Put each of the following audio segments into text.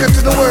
from to the world.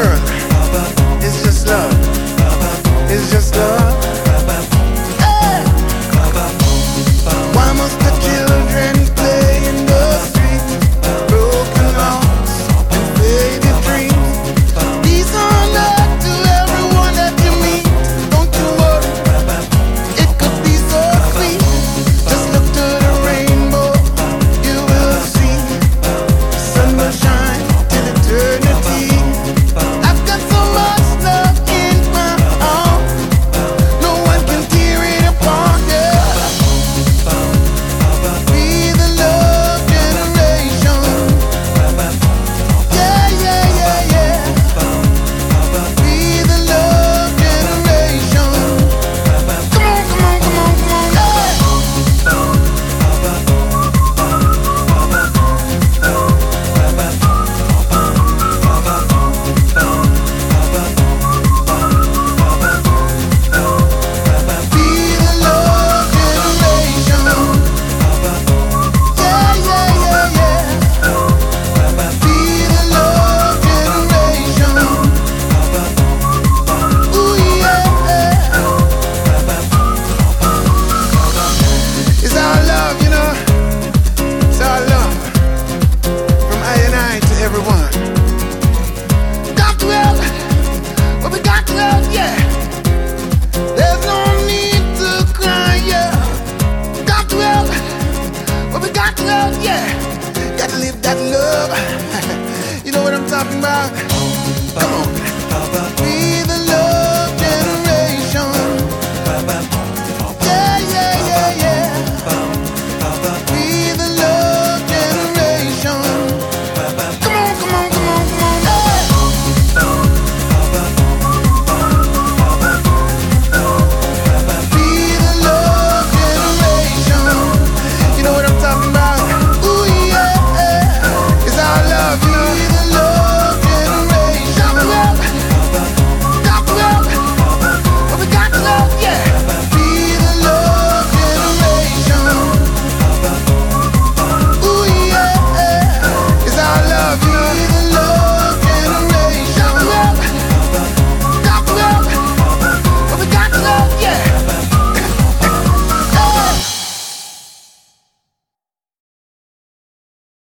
you know what I'm talking about? Come on.